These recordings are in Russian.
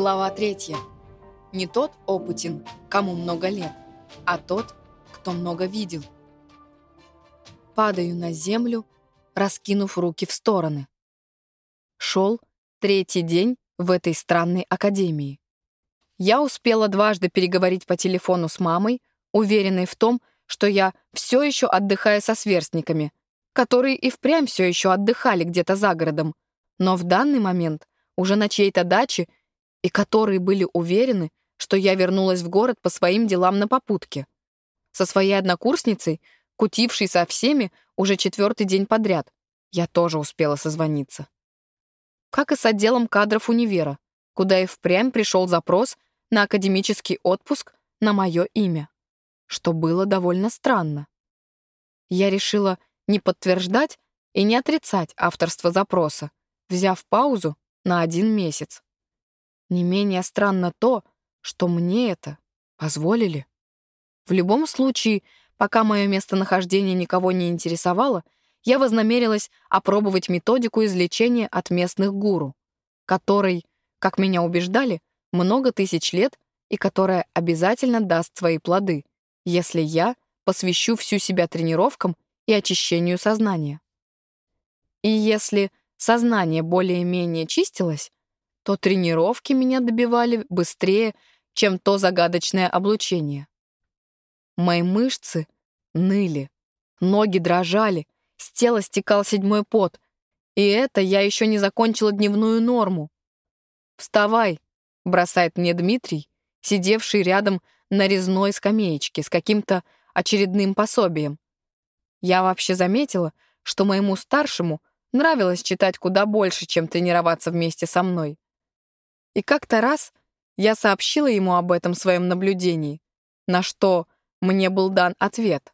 Глава третья. Не тот опытен, кому много лет, а тот, кто много видел. Падаю на землю, раскинув руки в стороны. Шел третий день в этой странной академии. Я успела дважды переговорить по телефону с мамой, уверенной в том, что я все еще отдыхаю со сверстниками, которые и впрямь все еще отдыхали где-то за городом, но в данный момент уже на чьей-то даче и которые были уверены, что я вернулась в город по своим делам на попутке. Со своей однокурсницей, кутившей со всеми уже четвертый день подряд, я тоже успела созвониться. Как и с отделом кадров универа, куда и впрямь пришел запрос на академический отпуск на мое имя, что было довольно странно. Я решила не подтверждать и не отрицать авторство запроса, взяв паузу на один месяц. Не менее странно то, что мне это позволили. В любом случае, пока мое местонахождение никого не интересовало, я вознамерилась опробовать методику излечения от местных гуру, которой, как меня убеждали, много тысяч лет и которая обязательно даст свои плоды, если я посвящу всю себя тренировкам и очищению сознания. И если сознание более-менее чистилось, то тренировки меня добивали быстрее, чем то загадочное облучение. Мои мышцы ныли, ноги дрожали, с тела стекал седьмой пот, и это я еще не закончила дневную норму. «Вставай», — бросает мне Дмитрий, сидевший рядом на резной скамеечке с каким-то очередным пособием. Я вообще заметила, что моему старшему нравилось читать куда больше, чем тренироваться вместе со мной. И как-то раз я сообщила ему об этом своем наблюдении, на что мне был дан ответ,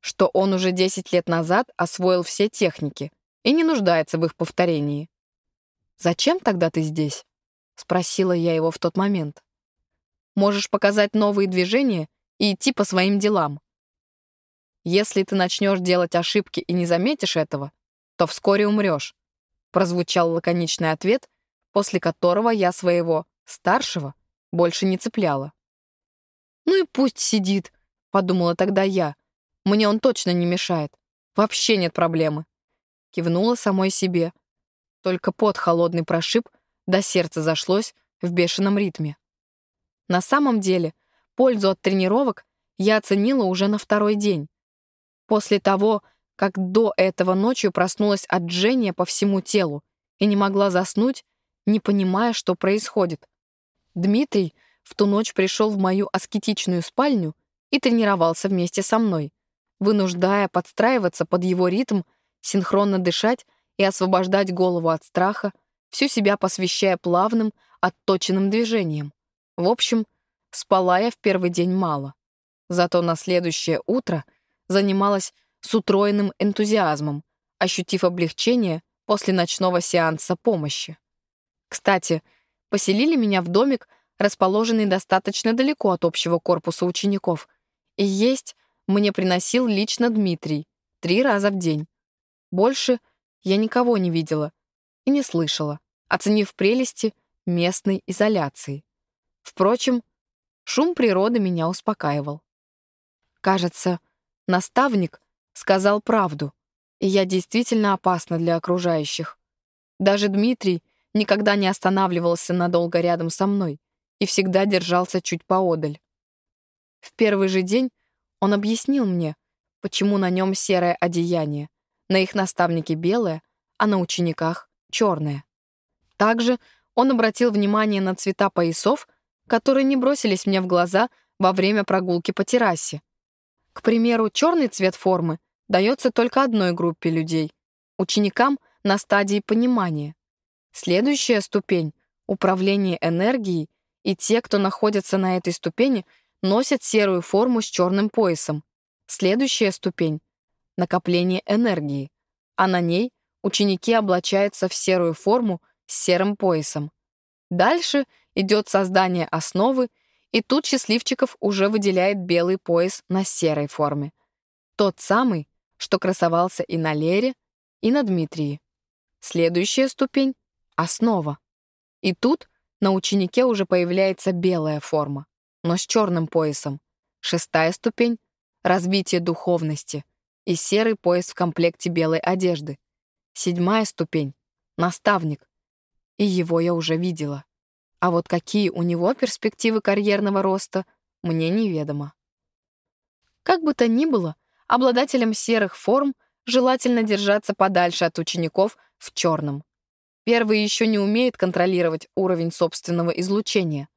что он уже 10 лет назад освоил все техники и не нуждается в их повторении. «Зачем тогда ты здесь?» — спросила я его в тот момент. «Можешь показать новые движения и идти по своим делам. Если ты начнешь делать ошибки и не заметишь этого, то вскоре умрешь», — прозвучал лаконичный ответ, после которого я своего старшего больше не цепляла. «Ну и пусть сидит», — подумала тогда я. «Мне он точно не мешает. Вообще нет проблемы». Кивнула самой себе. Только пот холодный прошиб, до сердца зашлось в бешеном ритме. На самом деле, пользу от тренировок я оценила уже на второй день. После того, как до этого ночью проснулась от жжения по всему телу и не могла заснуть, не понимая, что происходит. Дмитрий в ту ночь пришел в мою аскетичную спальню и тренировался вместе со мной, вынуждая подстраиваться под его ритм, синхронно дышать и освобождать голову от страха, всю себя посвящая плавным, отточенным движениям. В общем, спала я в первый день мало. Зато на следующее утро занималась с утроенным энтузиазмом, ощутив облегчение после ночного сеанса помощи. Кстати, поселили меня в домик, расположенный достаточно далеко от общего корпуса учеников, и есть мне приносил лично Дмитрий три раза в день. Больше я никого не видела и не слышала, оценив прелести местной изоляции. Впрочем, шум природы меня успокаивал. Кажется, наставник сказал правду, и я действительно опасна для окружающих. Даже Дмитрий — никогда не останавливался надолго рядом со мной и всегда держался чуть поодаль. В первый же день он объяснил мне, почему на нем серое одеяние, на их наставнике белое, а на учениках черное. Также он обратил внимание на цвета поясов, которые не бросились мне в глаза во время прогулки по террасе. К примеру, черный цвет формы дается только одной группе людей — ученикам на стадии понимания. Следующая ступень — управление энергией, и те, кто находится на этой ступени, носят серую форму с черным поясом. Следующая ступень — накопление энергии, а на ней ученики облачаются в серую форму с серым поясом. Дальше идет создание основы, и тут счастливчиков уже выделяет белый пояс на серой форме. Тот самый, что красовался и на Лере, и на Дмитрии. Следующая ступень основа. И тут на ученике уже появляется белая форма, но с черным поясом. Шестая ступень — развитие духовности и серый пояс в комплекте белой одежды. Седьмая ступень — наставник, и его я уже видела. А вот какие у него перспективы карьерного роста, мне неведомо. Как бы то ни было, обладателям серых форм желательно держаться подальше от учеников в черном. Первый еще не умеет контролировать уровень собственного излучения.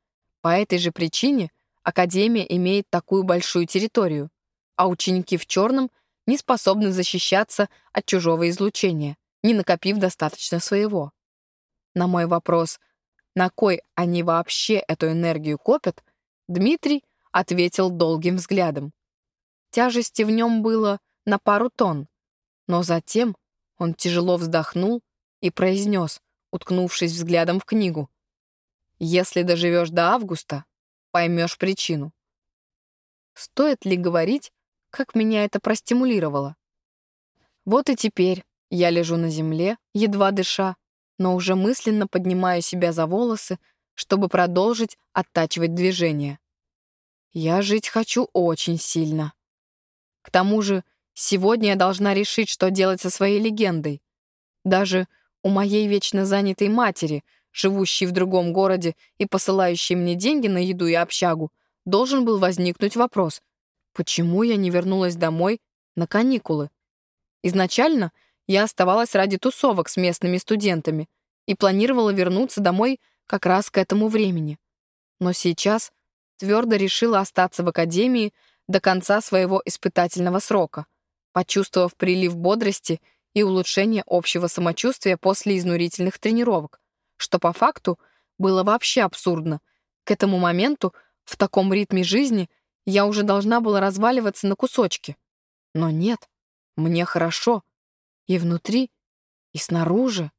По этой же причине Академия имеет такую большую территорию, а ученики в черном не способны защищаться от чужого излучения, не накопив достаточно своего. На мой вопрос, на кой они вообще эту энергию копят, Дмитрий ответил долгим взглядом. Тяжести в нем было на пару тонн, но затем он тяжело вздохнул и произнес, уткнувшись взглядом в книгу. «Если доживешь до августа, поймешь причину». Стоит ли говорить, как меня это простимулировало? Вот и теперь я лежу на земле, едва дыша, но уже мысленно поднимаю себя за волосы, чтобы продолжить оттачивать движение. Я жить хочу очень сильно. К тому же, сегодня я должна решить, что делать со своей легендой. Даже у моей вечно занятой матери, живущей в другом городе и посылающей мне деньги на еду и общагу, должен был возникнуть вопрос, почему я не вернулась домой на каникулы. Изначально я оставалась ради тусовок с местными студентами и планировала вернуться домой как раз к этому времени. Но сейчас твердо решила остаться в академии до конца своего испытательного срока, почувствовав прилив бодрости и улучшение общего самочувствия после изнурительных тренировок, что по факту было вообще абсурдно. К этому моменту, в таком ритме жизни, я уже должна была разваливаться на кусочки. Но нет, мне хорошо. И внутри, и снаружи.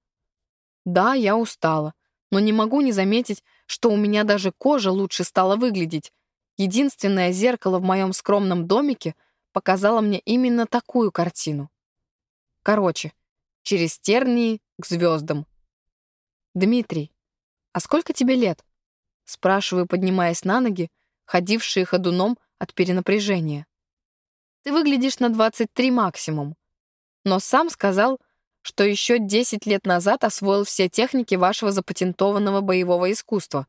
Да, я устала, но не могу не заметить, что у меня даже кожа лучше стала выглядеть. Единственное зеркало в моем скромном домике показало мне именно такую картину. Короче, через тернии к звездам. «Дмитрий, а сколько тебе лет?» Спрашиваю, поднимаясь на ноги, ходившие ходуном от перенапряжения. «Ты выглядишь на 23 максимум, но сам сказал, что еще 10 лет назад освоил все техники вашего запатентованного боевого искусства.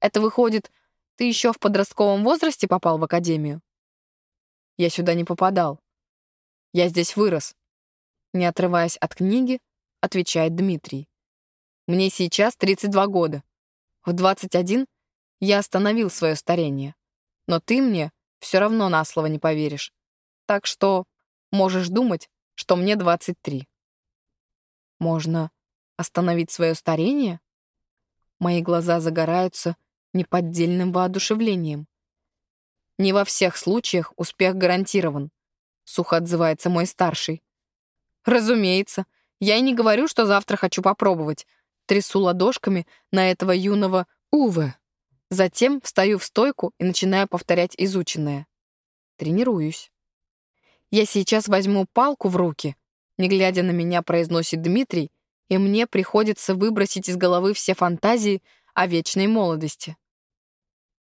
Это выходит, ты еще в подростковом возрасте попал в академию?» «Я сюда не попадал. Я здесь вырос», не отрываясь от книги, отвечает Дмитрий. «Мне сейчас 32 года. В 21 я остановил свое старение. Но ты мне все равно на слово не поверишь. Так что можешь думать, что мне 23». «Можно остановить свое старение?» Мои глаза загораются неподдельным воодушевлением. «Не во всех случаях успех гарантирован», — сухо отзывается мой старший. Разумеется. Я и не говорю, что завтра хочу попробовать. Трясу ладошками на этого юного Уве. Затем встаю в стойку и начинаю повторять изученное. Тренируюсь. Я сейчас возьму палку в руки, не глядя на меня, произносит Дмитрий, и мне приходится выбросить из головы все фантазии о вечной молодости.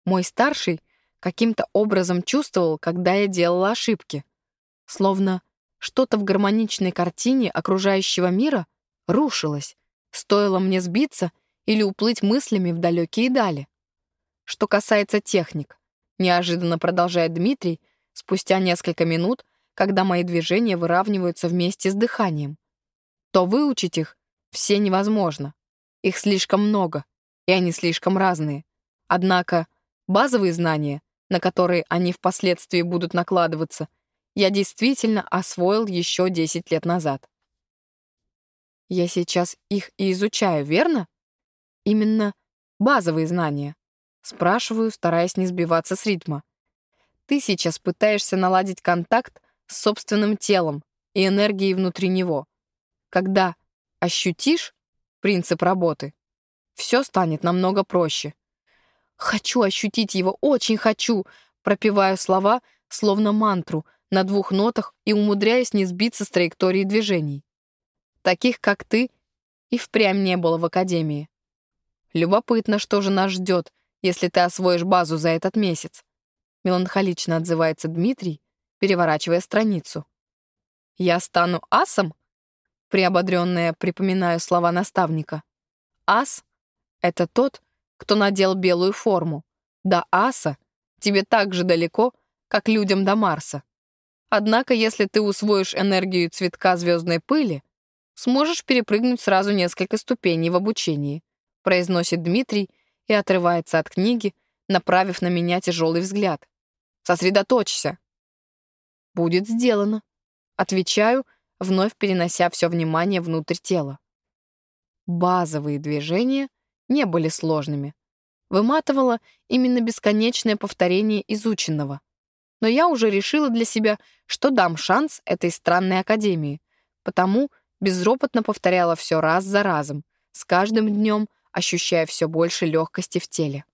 Мой старший каким-то образом чувствовал, когда я делала ошибки. Словно что-то в гармоничной картине окружающего мира рушилось, стоило мне сбиться или уплыть мыслями в далекие дали. Что касается техник, неожиданно продолжает Дмитрий, спустя несколько минут, когда мои движения выравниваются вместе с дыханием, то выучить их все невозможно. Их слишком много, и они слишком разные. Однако базовые знания, на которые они впоследствии будут накладываться, я действительно освоил еще 10 лет назад. Я сейчас их и изучаю, верно? Именно базовые знания. Спрашиваю, стараясь не сбиваться с ритма. Ты сейчас пытаешься наладить контакт с собственным телом и энергией внутри него. Когда ощутишь принцип работы, все станет намного проще. Хочу ощутить его, очень хочу, пропеваю слова, словно мантру, на двух нотах и умудряясь не сбиться с траектории движений. Таких, как ты, и впрямь не было в академии. Любопытно, что же нас ждет, если ты освоишь базу за этот месяц. Меланхолично отзывается Дмитрий, переворачивая страницу. «Я стану асом?» Приободренная припоминаю слова наставника. «Ас — это тот, кто надел белую форму. До аса тебе так же далеко, как людям до Марса. Однако, если ты усвоишь энергию цветка звездной пыли, сможешь перепрыгнуть сразу несколько ступеней в обучении», произносит Дмитрий и отрывается от книги, направив на меня тяжелый взгляд. «Сосредоточься!» «Будет сделано», — отвечаю, вновь перенося все внимание внутрь тела. Базовые движения не были сложными. Выматывало именно бесконечное повторение изученного. Но я уже решила для себя, что дам шанс этой странной академии, потому безропотно повторяла все раз за разом, с каждым днем ощущая все больше легкости в теле.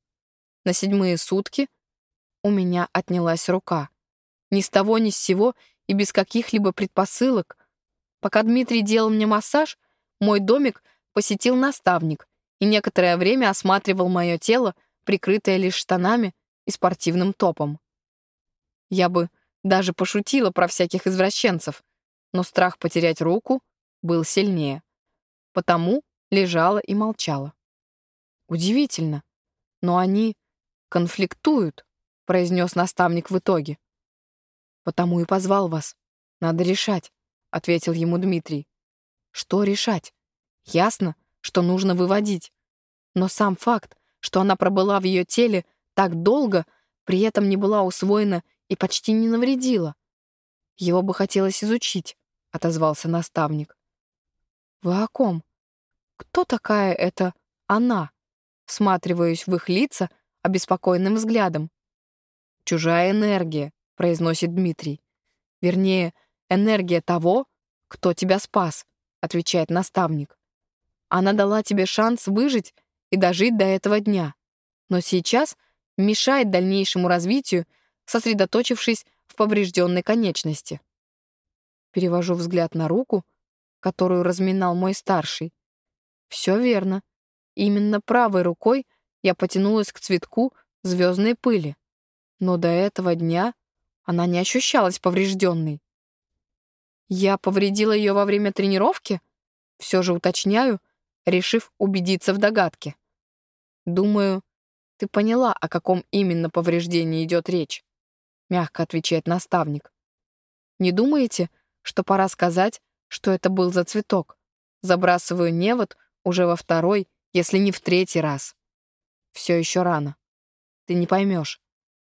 На седьмые сутки у меня отнялась рука. Ни с того ни с сего и без каких-либо предпосылок. Пока Дмитрий делал мне массаж, мой домик посетил наставник и некоторое время осматривал мое тело, прикрытое лишь штанами и спортивным топом. Я бы даже пошутила про всяких извращенцев, но страх потерять руку был сильнее. Потому лежала и молчала. Удивительно, но они конфликтуют, произнес наставник в итоге. Потому и позвал вас. Надо решать, ответил ему Дмитрий. Что решать? Ясно, что нужно выводить. Но сам факт, что она пробыла в ее теле так долго, при этом не была усвоена и почти не навредила. Его бы хотелось изучить, отозвался наставник. Вы о ком? Кто такая эта она? Всматриваюсь в их лица обеспокоенным взглядом. «Чужая энергия», — произносит Дмитрий. «Вернее, энергия того, кто тебя спас», — отвечает наставник. «Она дала тебе шанс выжить и дожить до этого дня, но сейчас мешает дальнейшему развитию, сосредоточившись в поврежденной конечности». Перевожу взгляд на руку, которую разминал мой старший. Все верно. Именно правой рукой я потянулась к цветку звездной пыли. Но до этого дня она не ощущалась поврежденной. Я повредила ее во время тренировки? Все же уточняю, решив убедиться в догадке. Думаю, ты поняла, о каком именно повреждении идет речь, мягко отвечает наставник. Не думаете, что пора сказать, что это был за цветок? Забрасываю невод уже во второй если не в третий раз. Все еще рано. Ты не поймешь.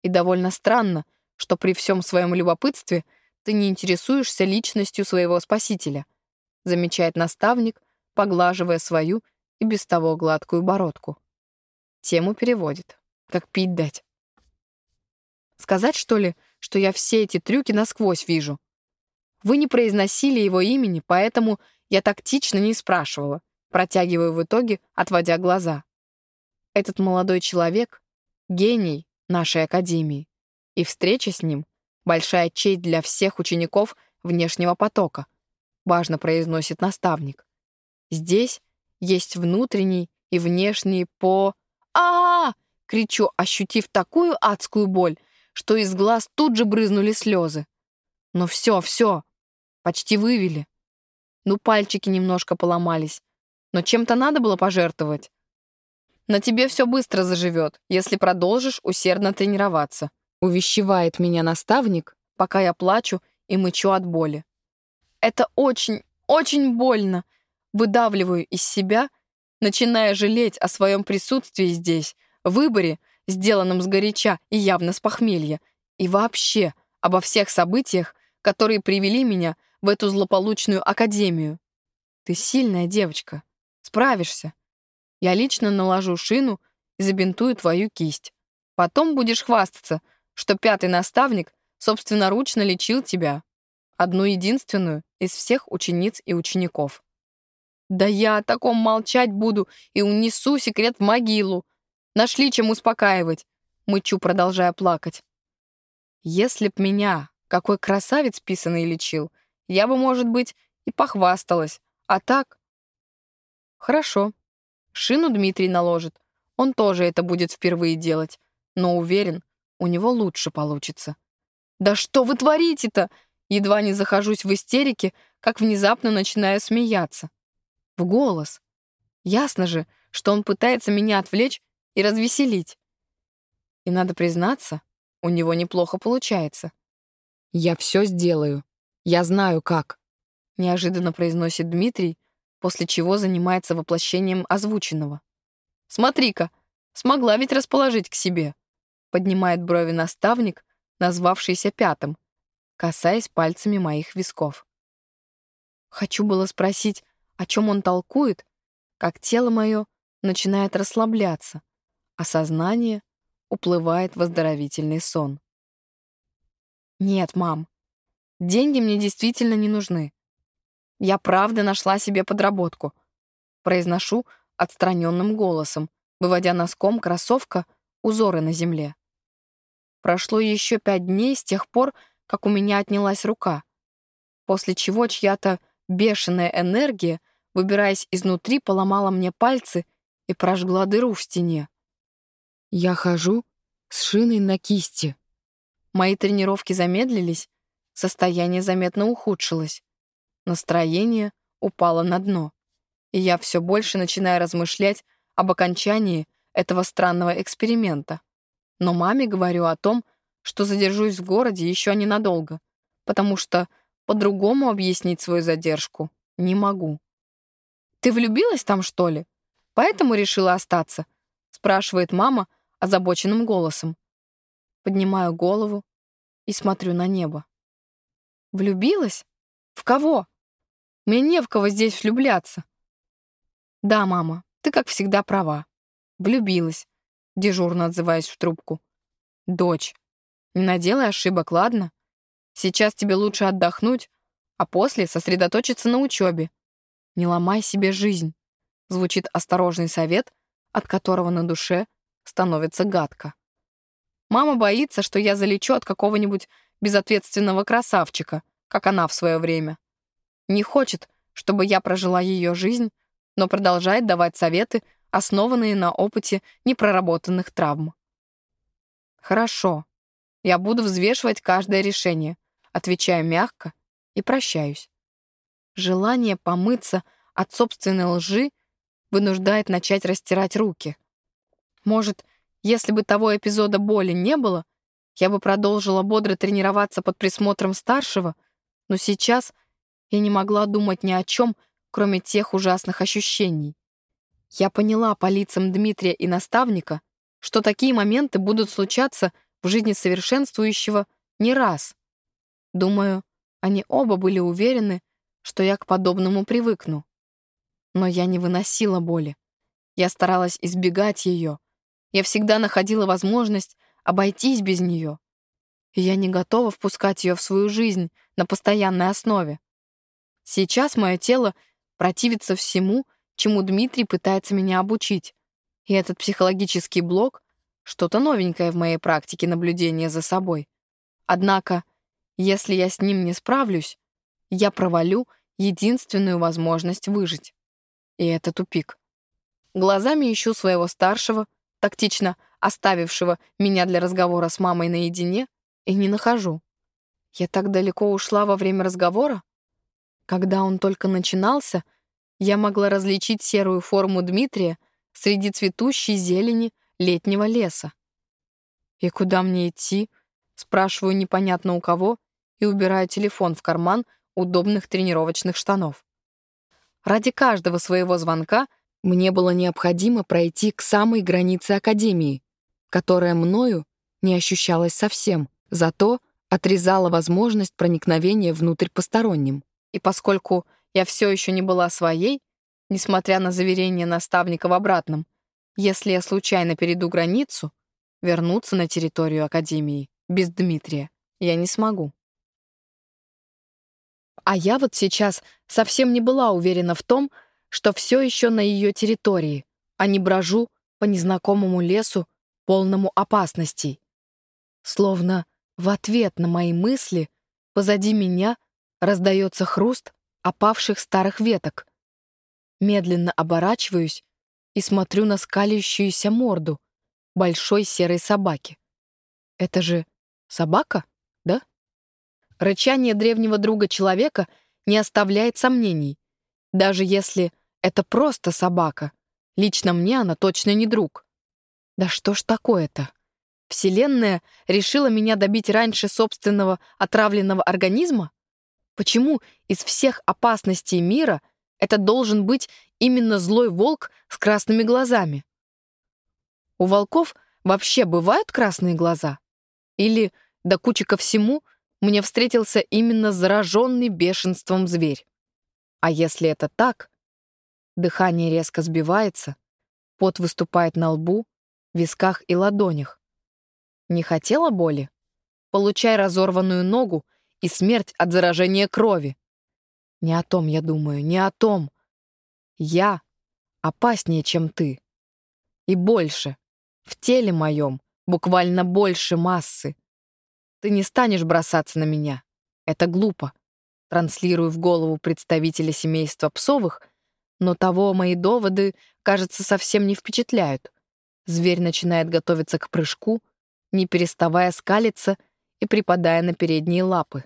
И довольно странно, что при всем своем любопытстве ты не интересуешься личностью своего спасителя, замечает наставник, поглаживая свою и без того гладкую бородку. Тему переводит. Как пить дать. Сказать, что ли, что я все эти трюки насквозь вижу? Вы не произносили его имени, поэтому я тактично не спрашивала. Протягиваю в итоге, отводя глаза. Этот молодой человек — гений нашей академии. И встреча с ним — большая честь для всех учеников внешнего потока, важно произносит наставник. Здесь есть внутренний и внешний по... а, -а, -а кричу, ощутив такую адскую боль, что из глаз тут же брызнули слезы. Но все, все, почти вывели. Ну, пальчики немножко поломались, но чем-то надо было пожертвовать. На тебе все быстро заживет, если продолжишь усердно тренироваться. Увещевает меня наставник, пока я плачу и мычу от боли. Это очень, очень больно. Выдавливаю из себя, начиная жалеть о своем присутствии здесь, выборе, сделанном сгоряча и явно с похмелья, и вообще обо всех событиях, которые привели меня в эту злополучную академию. Ты сильная девочка, Справишься. Я лично наложу шину и забинтую твою кисть. Потом будешь хвастаться, что пятый наставник собственноручно лечил тебя. Одну единственную из всех учениц и учеников. Да я о таком молчать буду и унесу секрет в могилу. Нашли чем успокаивать. Мычу, продолжая плакать. Если б меня какой красавец писанный лечил, я бы, может быть, и похвасталась. А так Хорошо. Шину Дмитрий наложит. Он тоже это будет впервые делать. Но уверен, у него лучше получится. «Да что вы творите-то?» Едва не захожусь в истерике, как внезапно начинаю смеяться. В голос. Ясно же, что он пытается меня отвлечь и развеселить. И надо признаться, у него неплохо получается. «Я все сделаю. Я знаю, как», — неожиданно произносит Дмитрий, после чего занимается воплощением озвученного. «Смотри-ка, смогла ведь расположить к себе», — поднимает брови наставник, назвавшийся пятым, касаясь пальцами моих висков. Хочу было спросить, о чем он толкует, как тело мое начинает расслабляться, а сознание уплывает в оздоровительный сон. Нет, мам, деньги мне действительно не нужны. Я правда нашла себе подработку. Произношу отстраненным голосом, выводя носком кроссовка узоры на земле. Прошло еще пять дней с тех пор, как у меня отнялась рука, после чего чья-то бешеная энергия, выбираясь изнутри, поломала мне пальцы и прожгла дыру в стене. Я хожу с шиной на кисти. Мои тренировки замедлились, состояние заметно ухудшилось. Настроение упало на дно, и я все больше начинаю размышлять об окончании этого странного эксперимента. Но маме говорю о том, что задержусь в городе еще ненадолго, потому что по-другому объяснить свою задержку не могу. «Ты влюбилась там, что ли? Поэтому решила остаться?» спрашивает мама, озабоченным голосом. Поднимаю голову и смотрю на небо. Влюбилась? В кого? Мне не в кого здесь влюбляться. Да, мама, ты, как всегда, права. Влюбилась, дежурно отзываясь в трубку. Дочь, не наделай ошибок, ладно? Сейчас тебе лучше отдохнуть, а после сосредоточиться на учебе. Не ломай себе жизнь. Звучит осторожный совет, от которого на душе становится гадко. Мама боится, что я залечу от какого-нибудь безответственного красавчика, как она в свое время. Не хочет, чтобы я прожила ее жизнь, но продолжает давать советы, основанные на опыте непроработанных травм. «Хорошо. Я буду взвешивать каждое решение», отвечаю мягко и прощаюсь. Желание помыться от собственной лжи вынуждает начать растирать руки. Может, если бы того эпизода боли не было, я бы продолжила бодро тренироваться под присмотром старшего, но сейчас я не могла думать ни о чем, кроме тех ужасных ощущений. Я поняла по лицам Дмитрия и наставника, что такие моменты будут случаться в жизни совершенствующего не раз. Думаю, они оба были уверены, что я к подобному привыкну. Но я не выносила боли. Я старалась избегать ее. Я всегда находила возможность обойтись без нее. И я не готова впускать ее в свою жизнь на постоянной основе. Сейчас мое тело противится всему, чему Дмитрий пытается меня обучить. И этот психологический блок — что-то новенькое в моей практике наблюдения за собой. Однако, если я с ним не справлюсь, я провалю единственную возможность выжить. И это тупик. Глазами ищу своего старшего, тактично оставившего меня для разговора с мамой наедине, и не нахожу. Я так далеко ушла во время разговора? Когда он только начинался, я могла различить серую форму Дмитрия среди цветущей зелени летнего леса. И куда мне идти? Спрашиваю непонятно у кого и убираю телефон в карман удобных тренировочных штанов. Ради каждого своего звонка мне было необходимо пройти к самой границе Академии, которая мною не ощущалась совсем, зато отрезала возможность проникновения внутрь посторонним. И поскольку я все еще не была своей, несмотря на заверение наставника в обратном, если я случайно перейду границу, вернуться на территорию Академии без Дмитрия я не смогу. А я вот сейчас совсем не была уверена в том, что все еще на ее территории, а не брожу по незнакомому лесу, полному опасностей. Словно в ответ на мои мысли позади меня раздается хруст опавших старых веток. Медленно оборачиваюсь и смотрю на скалящуюся морду большой серой собаки. Это же собака, да? Рычание древнего друга человека не оставляет сомнений. Даже если это просто собака, лично мне она точно не друг. Да что ж такое-то? Вселенная решила меня добить раньше собственного отравленного организма? Почему из всех опасностей мира это должен быть именно злой волк с красными глазами? У волков вообще бывают красные глаза? Или, до кучи ко всему, мне встретился именно зараженный бешенством зверь? А если это так? Дыхание резко сбивается, пот выступает на лбу, висках и ладонях. Не хотела боли? Получай разорванную ногу и смерть от заражения крови. Не о том я думаю, не о том. Я опаснее, чем ты. И больше. В теле моем буквально больше массы. Ты не станешь бросаться на меня. Это глупо. Транслирую в голову представителя семейства Псовых, но того мои доводы, кажется, совсем не впечатляют. Зверь начинает готовиться к прыжку — не переставая скалиться и припадая на передние лапы.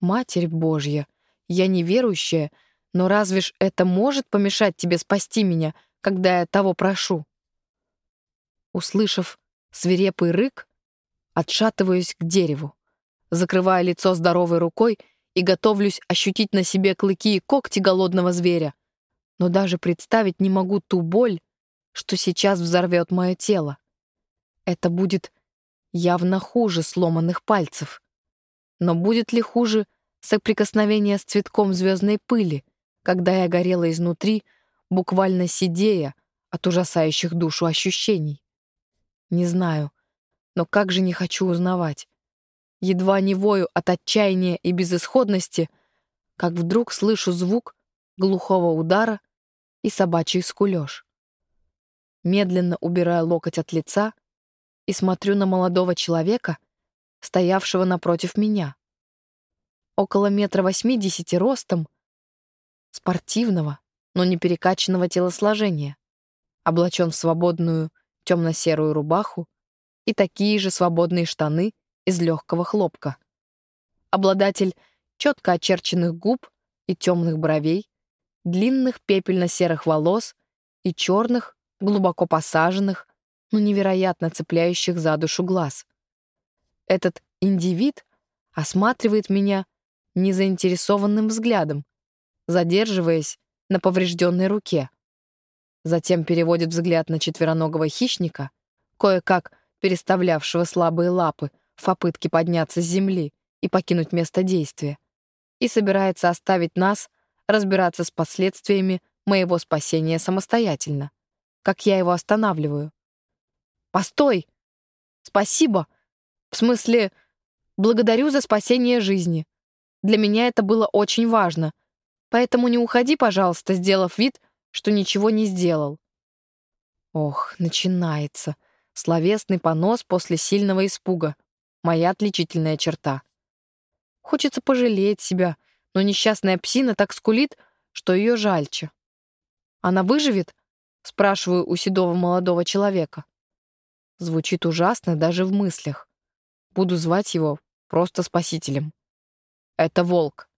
«Матерь Божья, я неверующая, но разве ж это может помешать тебе спасти меня, когда я того прошу?» Услышав свирепый рык, отшатываюсь к дереву, закрывая лицо здоровой рукой и готовлюсь ощутить на себе клыки и когти голодного зверя. Но даже представить не могу ту боль, что сейчас взорвет мое тело. Это будет явно хуже сломанных пальцев. Но будет ли хуже соприкосновение с цветком звездной пыли, когда я горела изнутри, буквально сидея от ужасающих душу ощущений? Не знаю, но как же не хочу узнавать. Едва не вою от отчаяния и безысходности, как вдруг слышу звук глухого удара и собачий скулёж. Медленно убираю локоть от лица — и смотрю на молодого человека, стоявшего напротив меня. Около метра восьмидесяти ростом, спортивного, но не перекачанного телосложения, облачен в свободную темно-серую рубаху и такие же свободные штаны из легкого хлопка. Обладатель четко очерченных губ и темных бровей, длинных пепельно-серых волос и черных, глубоко посаженных, но невероятно цепляющих за душу глаз. Этот индивид осматривает меня незаинтересованным взглядом, задерживаясь на поврежденной руке. Затем переводит взгляд на четвероногого хищника, кое-как переставлявшего слабые лапы в попытке подняться с земли и покинуть место действия, и собирается оставить нас разбираться с последствиями моего спасения самостоятельно, как я его останавливаю. Постой! Спасибо. В смысле, благодарю за спасение жизни. Для меня это было очень важно. Поэтому не уходи, пожалуйста, сделав вид, что ничего не сделал. Ох, начинается. Словесный понос после сильного испуга. Моя отличительная черта. Хочется пожалеть себя, но несчастная псина так скулит, что ее жальче. Она выживет? Спрашиваю у седого молодого человека. Звучит ужасно даже в мыслях. Буду звать его просто спасителем. Это волк.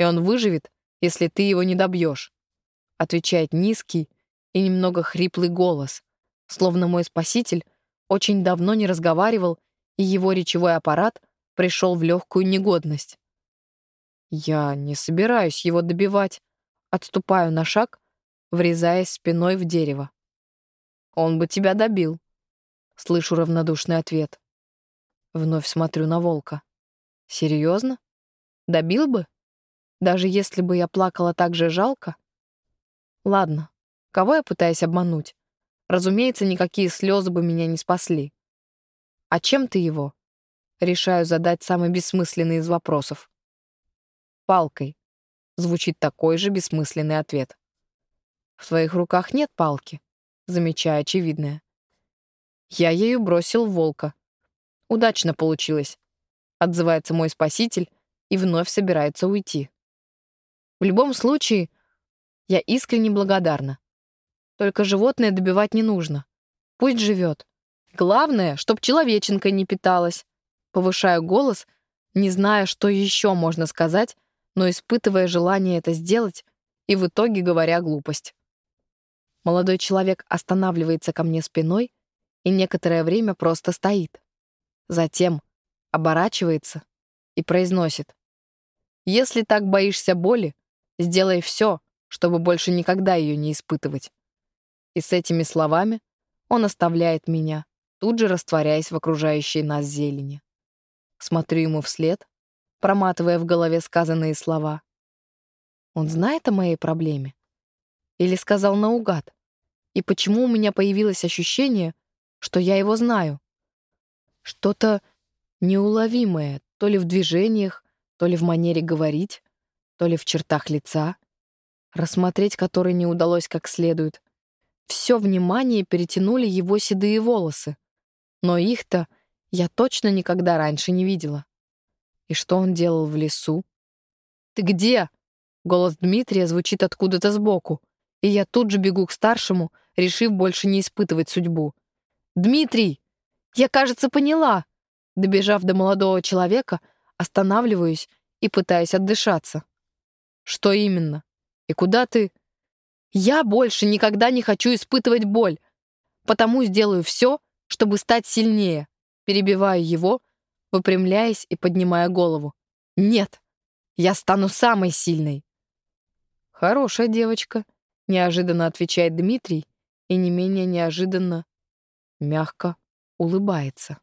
И он выживет, если ты его не добьешь. Отвечает низкий и немного хриплый голос, словно мой спаситель очень давно не разговаривал, и его речевой аппарат пришел в легкую негодность. Я не собираюсь его добивать. Отступаю на шаг, врезаясь спиной в дерево. Он бы тебя добил. Слышу равнодушный ответ. Вновь смотрю на волка. Серьезно? Добил бы? Даже если бы я плакала так же жалко? Ладно, кого я пытаюсь обмануть? Разумеется, никакие слезы бы меня не спасли. А чем ты его? Решаю задать самый бессмысленный из вопросов. Палкой. Звучит такой же бессмысленный ответ. В твоих руках нет палки, замечаю очевидное. Я ею бросил волка. Удачно получилось. Отзывается мой спаситель и вновь собирается уйти. В любом случае, я искренне благодарна. Только животное добивать не нужно. Пусть живет. Главное, чтоб человеченка не питалась. Повышаю голос, не зная, что еще можно сказать, но испытывая желание это сделать и в итоге говоря глупость. Молодой человек останавливается ко мне спиной и некоторое время просто стоит. Затем оборачивается и произносит. «Если так боишься боли, сделай все, чтобы больше никогда ее не испытывать». И с этими словами он оставляет меня, тут же растворяясь в окружающей нас зелени. Смотрю ему вслед, проматывая в голове сказанные слова. Он знает о моей проблеме? Или сказал наугад? И почему у меня появилось ощущение, что я его знаю? Что-то неуловимое, то ли в движениях, то ли в манере говорить, то ли в чертах лица, рассмотреть который не удалось как следует. Все внимание перетянули его седые волосы. Но их-то я точно никогда раньше не видела. И что он делал в лесу? «Ты где?» Голос Дмитрия звучит откуда-то сбоку, и я тут же бегу к старшему, решив больше не испытывать судьбу. «Дмитрий! Я, кажется, поняла!» Добежав до молодого человека, останавливаюсь и пытаюсь отдышаться. «Что именно? И куда ты?» «Я больше никогда не хочу испытывать боль, потому сделаю все, чтобы стать сильнее». Перебиваю его, выпрямляясь и поднимая голову. «Нет, я стану самой сильной». «Хорошая девочка», — неожиданно отвечает Дмитрий и не менее неожиданно мягко улыбается.